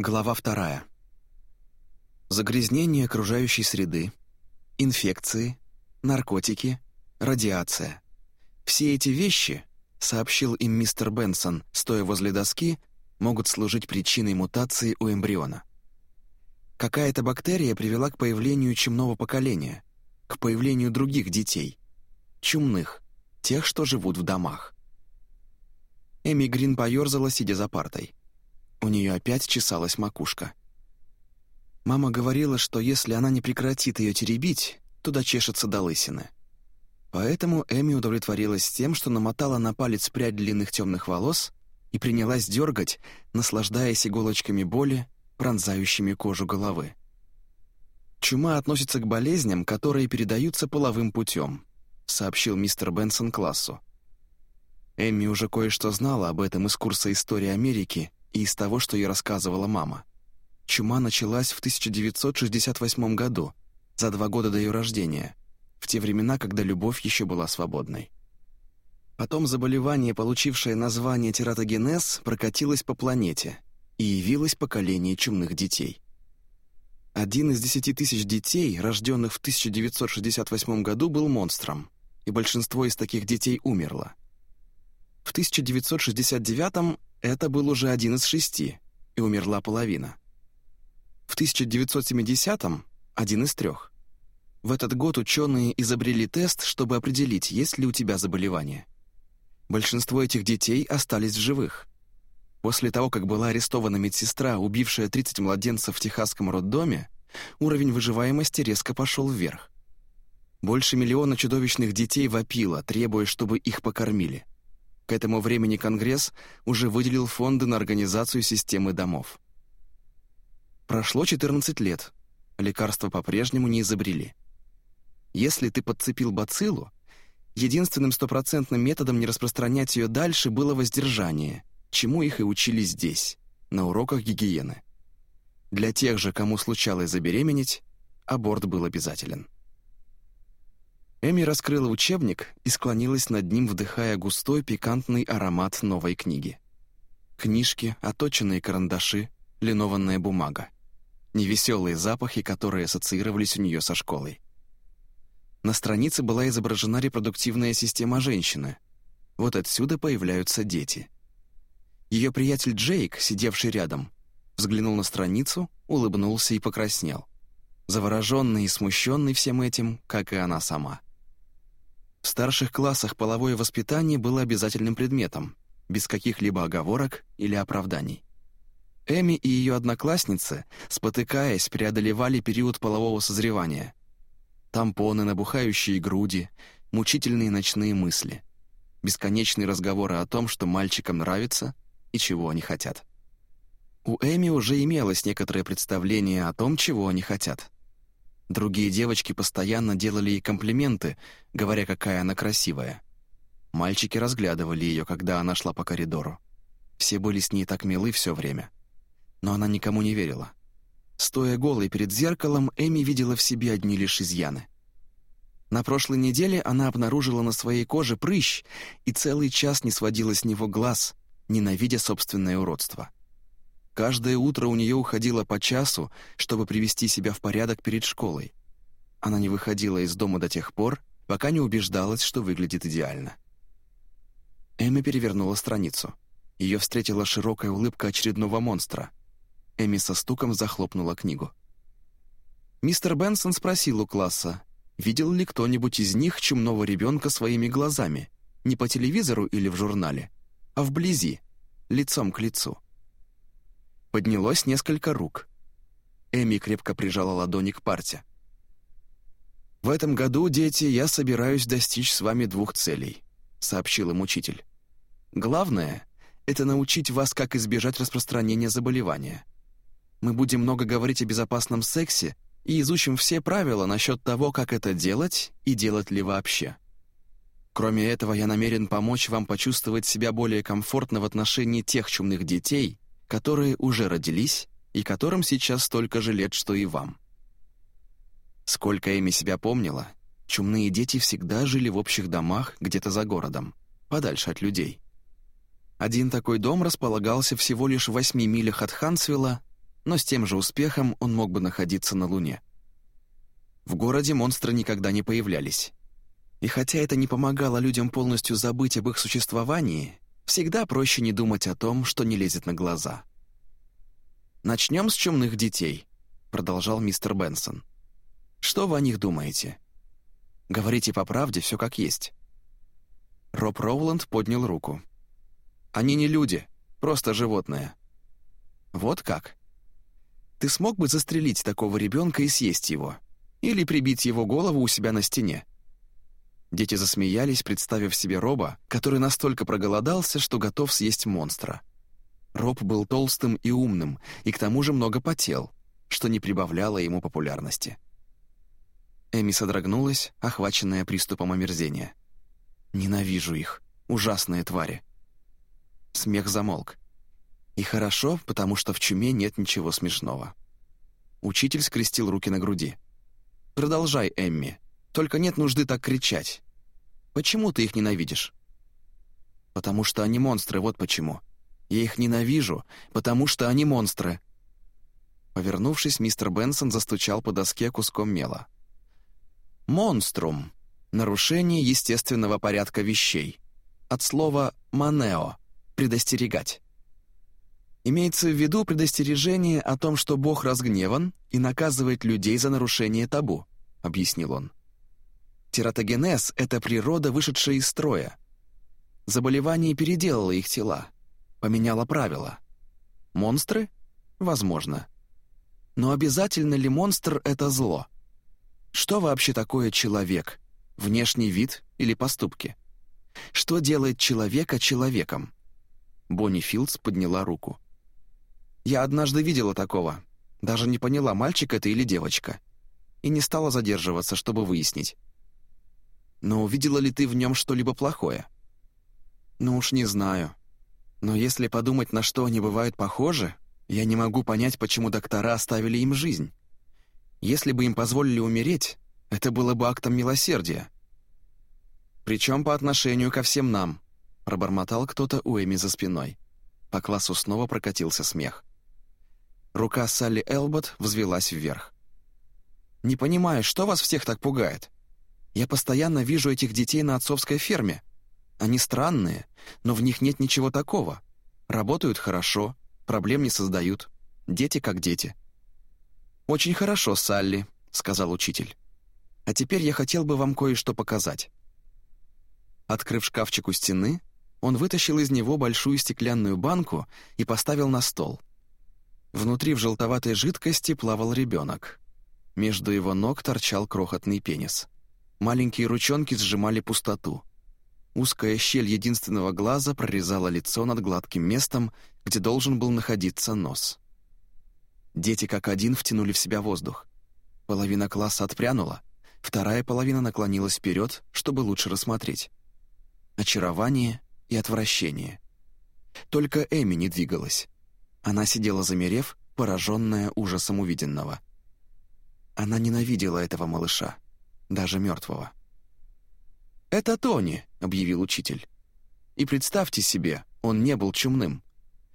Глава вторая. Загрязнение окружающей среды, инфекции, наркотики, радиация. Все эти вещи, сообщил им мистер Бенсон, стоя возле доски, могут служить причиной мутации у эмбриона. Какая-то бактерия привела к появлению чумного поколения, к появлению других детей, чумных, тех, что живут в домах. Эми Грин поёрзала, сидя за партой. У нее опять чесалась макушка. Мама говорила, что если она не прекратит ее теребить, туда чешется до лысины. Поэтому Эми удовлетворилась тем, что намотала на палец прядь длинных темных волос и принялась дергать, наслаждаясь иголочками боли, пронзающими кожу головы. «Чума относится к болезням, которые передаются половым путем», сообщил мистер Бенсон классу. Эми уже кое-что знала об этом из курса истории Америки и из того, что ей рассказывала мама. Чума началась в 1968 году, за два года до ее рождения, в те времена, когда любовь еще была свободной. Потом заболевание, получившее название тератогенез, прокатилось по планете и явилось поколение чумных детей. Один из десяти тысяч детей, рожденных в 1968 году, был монстром, и большинство из таких детей умерло. В 1969 это был уже один из шести, и умерла половина. В 1970-м — один из трех. В этот год ученые изобрели тест, чтобы определить, есть ли у тебя заболевание. Большинство этих детей остались в живых. После того, как была арестована медсестра, убившая 30 младенцев в техасском роддоме, уровень выживаемости резко пошел вверх. Больше миллиона чудовищных детей вопило, требуя, чтобы их покормили. К этому времени Конгресс уже выделил фонды на организацию системы домов. Прошло 14 лет. Лекарства по-прежнему не изобрели. Если ты подцепил бациллу, единственным стопроцентным методом не распространять ее дальше было воздержание, чему их и учили здесь, на уроках гигиены. Для тех же, кому случалось забеременеть, аборт был обязателен. Эми раскрыла учебник и склонилась над ним, вдыхая густой пикантный аромат новой книги. Книжки, оточенные карандаши, линованная бумага. Невеселые запахи, которые ассоциировались у нее со школой. На странице была изображена репродуктивная система женщины. Вот отсюда появляются дети. Ее приятель Джейк, сидевший рядом, взглянул на страницу, улыбнулся и покраснел. Завороженный и смущенный всем этим, как и она сама. В старших классах половое воспитание было обязательным предметом, без каких-либо оговорок или оправданий. Эми и ее одноклассницы, спотыкаясь, преодолевали период полового созревания. Тампоны, набухающие груди, мучительные ночные мысли, бесконечные разговоры о том, что мальчикам нравится и чего они хотят. У Эми уже имелось некоторое представление о том, чего они хотят. Другие девочки постоянно делали ей комплименты, говоря, какая она красивая. Мальчики разглядывали ее, когда она шла по коридору. Все были с ней так милы все время. Но она никому не верила. Стоя голой перед зеркалом, Эми видела в себе одни лишь изъяны. На прошлой неделе она обнаружила на своей коже прыщ и целый час не сводила с него глаз, ненавидя собственное уродство. Каждое утро у нее уходило по часу, чтобы привести себя в порядок перед школой. Она не выходила из дома до тех пор, пока не убеждалась, что выглядит идеально. Эми перевернула страницу. Ее встретила широкая улыбка очередного монстра. Эми со стуком захлопнула книгу. Мистер Бенсон спросил у класса, видел ли кто-нибудь из них чумного ребенка своими глазами, не по телевизору или в журнале, а вблизи, лицом к лицу. Поднялось несколько рук. Эми крепко прижала ладони к парте. «В этом году, дети, я собираюсь достичь с вами двух целей», — сообщил им учитель. «Главное — это научить вас, как избежать распространения заболевания. Мы будем много говорить о безопасном сексе и изучим все правила насчет того, как это делать и делать ли вообще. Кроме этого, я намерен помочь вам почувствовать себя более комфортно в отношении тех чумных детей, которые уже родились и которым сейчас столько же лет, что и вам. Сколько Эми себя помнила, чумные дети всегда жили в общих домах где-то за городом, подальше от людей. Один такой дом располагался всего лишь в восьми милях от Хансвилла, но с тем же успехом он мог бы находиться на Луне. В городе монстры никогда не появлялись. И хотя это не помогало людям полностью забыть об их существовании, всегда проще не думать о том, что не лезет на глаза. «Начнем с чумных детей», — продолжал мистер Бенсон. «Что вы о них думаете? Говорите по правде, все как есть». Роб Роуланд поднял руку. «Они не люди, просто животные». «Вот как? Ты смог бы застрелить такого ребенка и съесть его? Или прибить его голову у себя на стене?» Дети засмеялись, представив себе Роба, который настолько проголодался, что готов съесть монстра. Роб был толстым и умным, и к тому же много потел, что не прибавляло ему популярности. Эми содрогнулась, охваченная приступом омерзения. «Ненавижу их. Ужасные твари». Смех замолк. И хорошо, потому что в чуме нет ничего смешного. Учитель скрестил руки на груди. «Продолжай, Эмми. Только нет нужды так кричать. Почему ты их ненавидишь?» «Потому что они монстры, вот почему. Я их ненавижу, потому что они монстры». Повернувшись, мистер Бенсон застучал по доске куском мела. «Монструм» — нарушение естественного порядка вещей. От слова «манео» — «предостерегать». Имеется в виду предостережение о том, что Бог разгневан и наказывает людей за нарушение табу, объяснил он. Тератогенез — это природа, вышедшая из строя. Заболевание переделало их тела, поменяло правила. Монстры? Возможно. Но обязательно ли монстр — это зло? Что вообще такое человек? Внешний вид или поступки? Что делает человека человеком? Бонни Филдс подняла руку. «Я однажды видела такого. Даже не поняла, мальчик это или девочка. И не стала задерживаться, чтобы выяснить. Но увидела ли ты в нем что-либо плохое? Ну уж не знаю. Но если подумать, на что они бывают похожи, я не могу понять, почему доктора оставили им жизнь. Если бы им позволили умереть, это было бы актом милосердия. Причем по отношению ко всем нам, пробормотал кто-то у Эми за спиной. По классу снова прокатился смех. Рука Салли Элбот взвелась вверх. «Не понимаю, что вас всех так пугает? Я постоянно вижу этих детей на отцовской ферме. Они странные, но в них нет ничего такого. Работают хорошо, проблем не создают. Дети как дети». «Очень хорошо, Салли», — сказал учитель. «А теперь я хотел бы вам кое-что показать». Открыв шкафчик у стены, он вытащил из него большую стеклянную банку и поставил на стол. Внутри в желтоватой жидкости плавал ребенок. Между его ног торчал крохотный пенис. Маленькие ручонки сжимали пустоту. Узкая щель единственного глаза прорезала лицо над гладким местом, где должен был находиться нос. Дети как один втянули в себя воздух. Половина класса отпрянула, вторая половина наклонилась вперед, чтобы лучше рассмотреть. Очарование и отвращение. Только Эми не двигалась. Она сидела замерев, пораженная ужасом увиденного. Она ненавидела этого малыша даже мертвого. «Это Тони», — объявил учитель. И представьте себе, он не был чумным.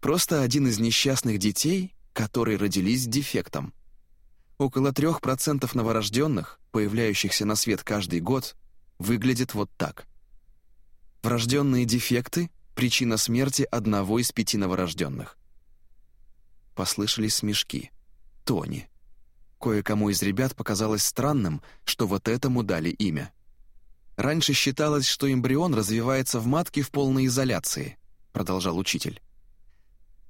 Просто один из несчастных детей, которые родились с дефектом. Около трех процентов новорожденных, появляющихся на свет каждый год, выглядят вот так. Врожденные дефекты — причина смерти одного из пяти новорожденных. Послышались смешки. Тони. Кое-кому из ребят показалось странным, что вот этому дали имя. «Раньше считалось, что эмбрион развивается в матке в полной изоляции», продолжал учитель.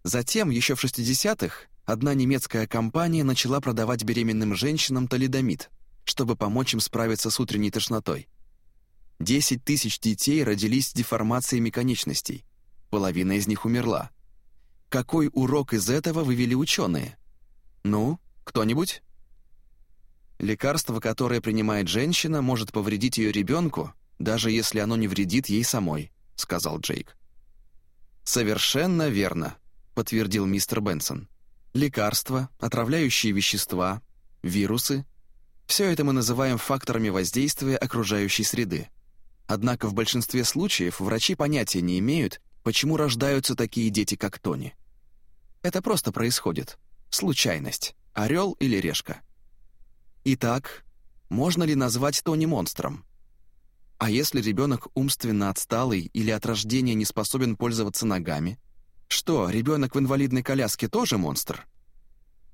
Затем, еще в 60-х, одна немецкая компания начала продавать беременным женщинам талидомид, чтобы помочь им справиться с утренней тошнотой. 10 тысяч детей родились с деформациями конечностей. Половина из них умерла. Какой урок из этого вывели ученые? Ну, кто-нибудь? Лекарство, которое принимает женщина, может повредить ее ребенку, даже если оно не вредит ей самой», — сказал Джейк. «Совершенно верно», — подтвердил мистер Бенсон. «Лекарства, отравляющие вещества, вирусы — все это мы называем факторами воздействия окружающей среды. Однако в большинстве случаев врачи понятия не имеют, почему рождаются такие дети, как Тони. Это просто происходит. случайность, орел или решка. Итак, можно ли назвать Тони монстром? А если ребенок умственно отсталый или от рождения не способен пользоваться ногами? Что, ребенок в инвалидной коляске тоже монстр?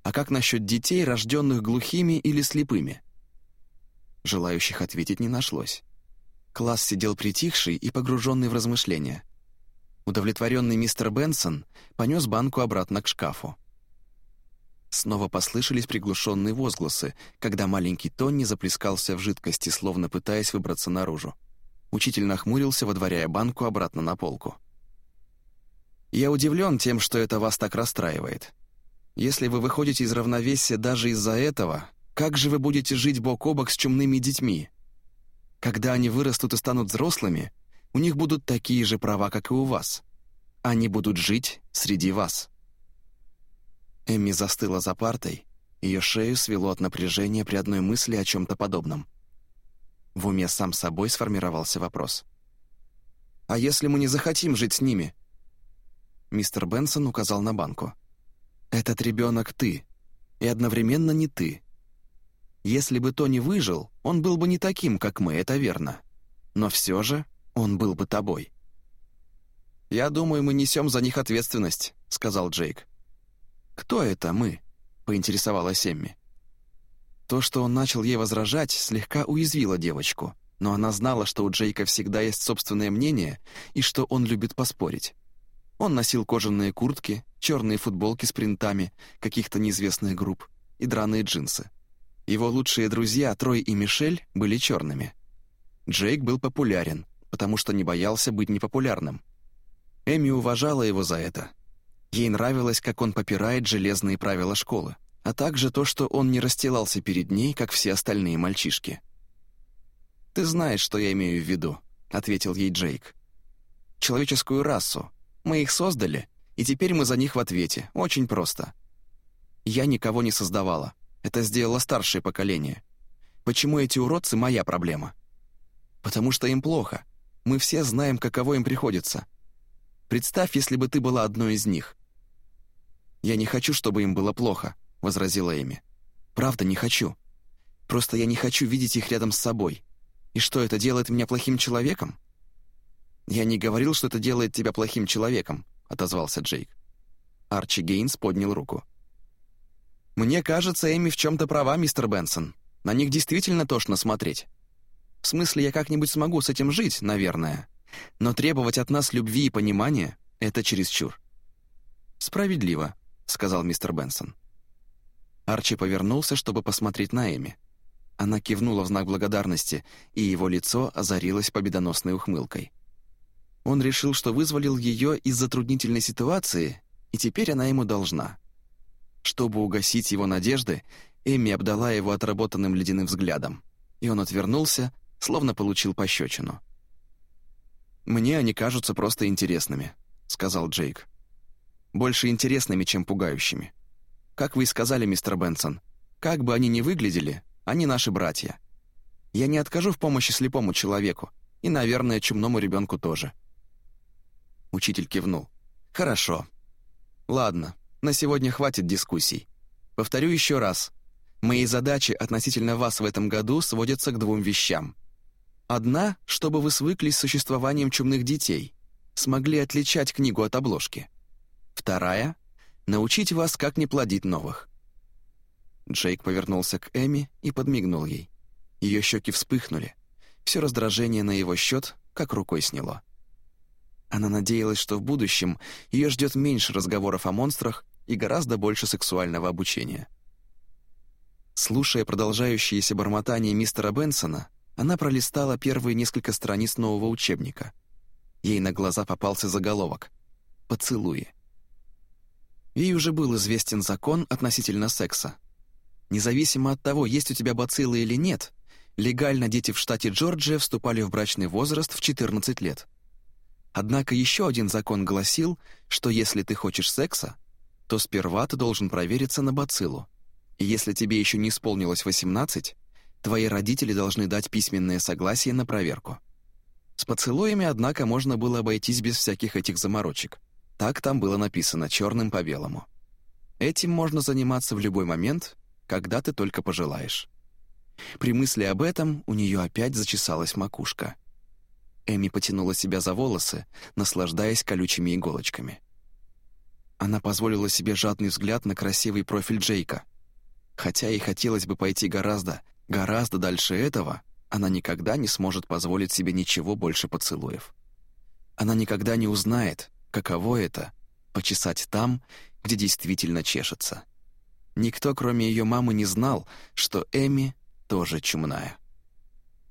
А как насчет детей, рожденных глухими или слепыми? Желающих ответить не нашлось. Класс сидел притихший и погруженный в размышления. Удовлетворенный мистер Бенсон понес банку обратно к шкафу. Снова послышались приглушенные возгласы, когда маленький Тонни заплескался в жидкости, словно пытаясь выбраться наружу. Учитель нахмурился, водворяя банку обратно на полку. «Я удивлен тем, что это вас так расстраивает. Если вы выходите из равновесия даже из-за этого, как же вы будете жить бок о бок с чумными детьми? Когда они вырастут и станут взрослыми, у них будут такие же права, как и у вас. Они будут жить среди вас». Эмми застыла за партой, ее шею свело от напряжения при одной мысли о чем-то подобном. В уме сам собой сформировался вопрос. «А если мы не захотим жить с ними?» Мистер Бенсон указал на банку. «Этот ребенок ты, и одновременно не ты. Если бы Тони выжил, он был бы не таким, как мы, это верно. Но все же он был бы тобой». «Я думаю, мы несем за них ответственность», — сказал Джейк. «Кто это мы?» — поинтересовалась Эмми. То, что он начал ей возражать, слегка уязвило девочку, но она знала, что у Джейка всегда есть собственное мнение и что он любит поспорить. Он носил кожаные куртки, черные футболки с принтами каких-то неизвестных групп и драные джинсы. Его лучшие друзья, Трой и Мишель, были черными. Джейк был популярен, потому что не боялся быть непопулярным. Эми уважала его за это, Ей нравилось, как он попирает железные правила школы, а также то, что он не расстилался перед ней, как все остальные мальчишки. «Ты знаешь, что я имею в виду», — ответил ей Джейк. «Человеческую расу. Мы их создали, и теперь мы за них в ответе. Очень просто. Я никого не создавала. Это сделало старшее поколение. Почему эти уродцы — моя проблема? Потому что им плохо. Мы все знаем, каково им приходится. Представь, если бы ты была одной из них». «Я не хочу, чтобы им было плохо», — возразила Эми. «Правда, не хочу. Просто я не хочу видеть их рядом с собой. И что, это делает меня плохим человеком?» «Я не говорил, что это делает тебя плохим человеком», — отозвался Джейк. Арчи Гейнс поднял руку. «Мне кажется, Эми в чем-то права, мистер Бенсон. На них действительно тошно смотреть. В смысле, я как-нибудь смогу с этим жить, наверное. Но требовать от нас любви и понимания — это чересчур». «Справедливо», — сказал мистер Бенсон. Арчи повернулся, чтобы посмотреть на Эми. Она кивнула в знак благодарности, и его лицо озарилось победоносной ухмылкой. Он решил, что вызволил ее из затруднительной ситуации, и теперь она ему должна. Чтобы угасить его надежды, Эми обдала его отработанным ледяным взглядом, и он отвернулся, словно получил пощечину. «Мне они кажутся просто интересными», — сказал Джейк. «Больше интересными, чем пугающими. Как вы и сказали, мистер Бенсон, как бы они ни выглядели, они наши братья. Я не откажу в помощи слепому человеку, и, наверное, чумному ребенку тоже». Учитель кивнул. «Хорошо. Ладно, на сегодня хватит дискуссий. Повторю еще раз. Мои задачи относительно вас в этом году сводятся к двум вещам — Одна, чтобы вы свыклись с существованием чумных детей, смогли отличать книгу от обложки. Вторая — научить вас, как не плодить новых. Джейк повернулся к Эми и подмигнул ей. Ее щеки вспыхнули. Все раздражение на его счет как рукой сняло. Она надеялась, что в будущем ее ждет меньше разговоров о монстрах и гораздо больше сексуального обучения. Слушая продолжающееся бормотание мистера Бенсона, она пролистала первые несколько страниц нового учебника. Ей на глаза попался заголовок «Поцелуи». Ей уже был известен закон относительно секса. Независимо от того, есть у тебя бациллы или нет, легально дети в штате Джорджия вступали в брачный возраст в 14 лет. Однако еще один закон гласил, что если ты хочешь секса, то сперва ты должен провериться на бациллу. И если тебе еще не исполнилось 18, Твои родители должны дать письменное согласие на проверку. С поцелуями, однако, можно было обойтись без всяких этих заморочек. Так там было написано черным по белому. Этим можно заниматься в любой момент, когда ты только пожелаешь. При мысли об этом у нее опять зачесалась макушка. Эми потянула себя за волосы, наслаждаясь колючими иголочками. Она позволила себе жадный взгляд на красивый профиль Джейка. Хотя и хотелось бы пойти гораздо, гораздо дальше этого, она никогда не сможет позволить себе ничего больше поцелуев. Она никогда не узнает, каково это — почесать там, где действительно чешется. Никто, кроме ее мамы, не знал, что Эми тоже чумная.